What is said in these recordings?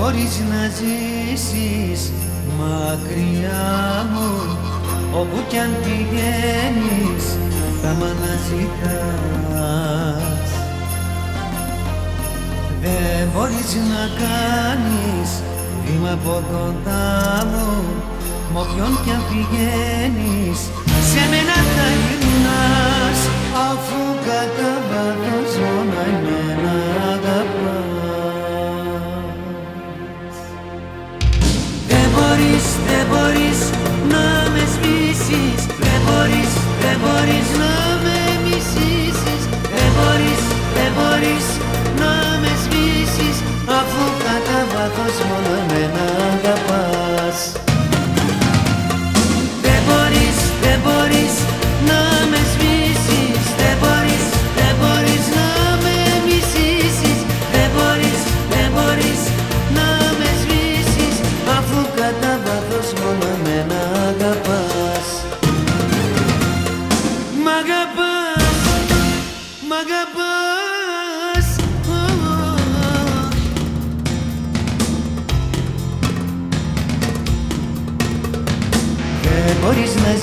μπορείς να ζήσεις μακριά μου όπου κι αν πηγαίνεις θα μ' αναζητάς. Δεν μπορείς να κάνεις βήμα από κοντά μου μ' όποιον κι αν πηγαίνεις σε μένα θα μπορείς, δεν μπορείς να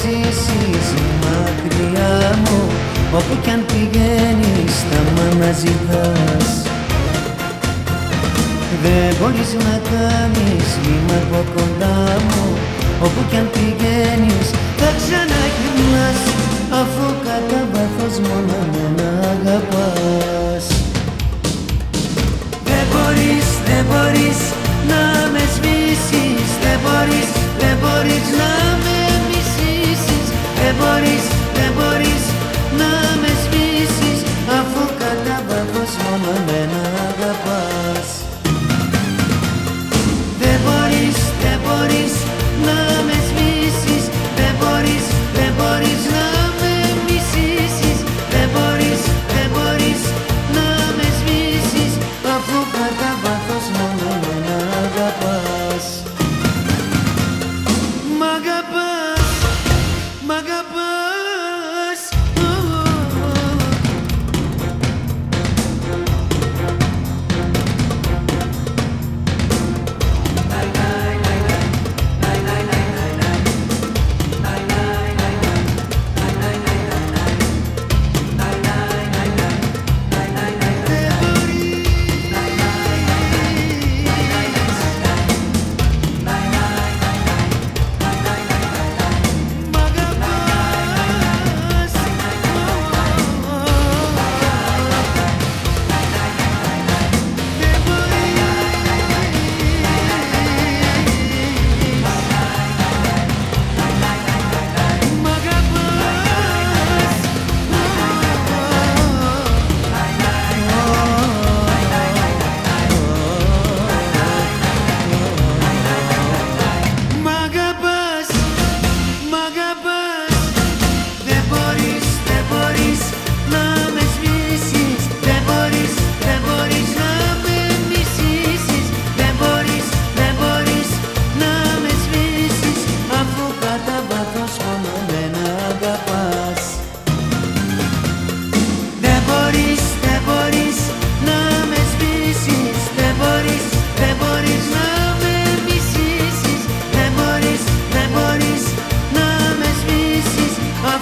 ζήσεις μακριά μου Όπου κι αν πηγαίνεις θα μ' αναζητάς Δεν μπορείς να κάνεις βήμα από κοντά μου Όπου κι αν πηγαίνεις θα ξαναγυρνάς Αφού κατά βάθος μόνο εμένα αγαπάς. Δεν μπορείς, δεν μπορείς να με σβήσεις Δεν μπορείς, δεν μπορείς να με μισήσεις Δεν μ' αγαπάς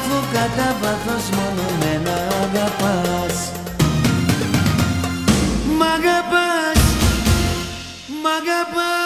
Αφού κατά βάθος μόνο εμένα αγαπάς. Μ' αγαπάς, μ' αγαπάς